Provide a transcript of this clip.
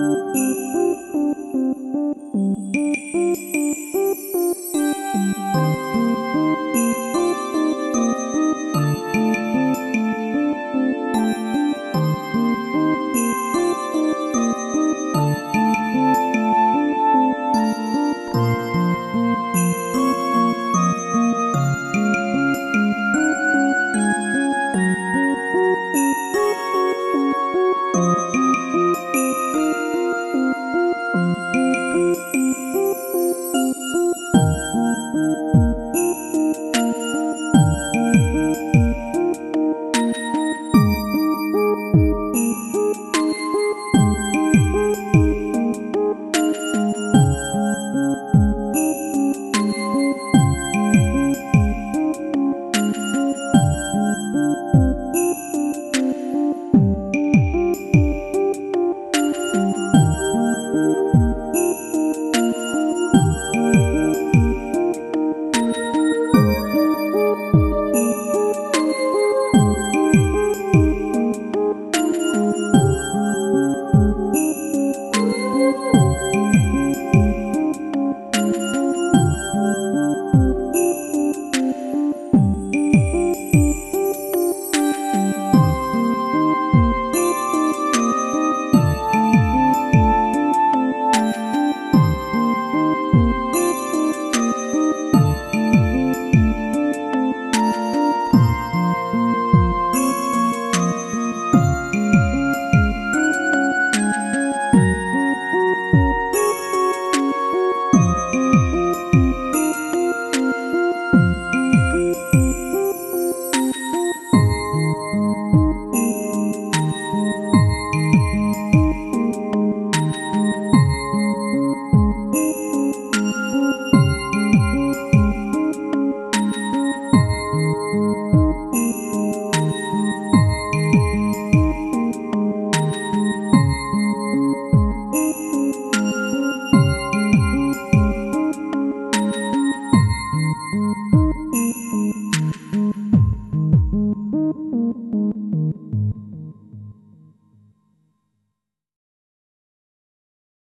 Música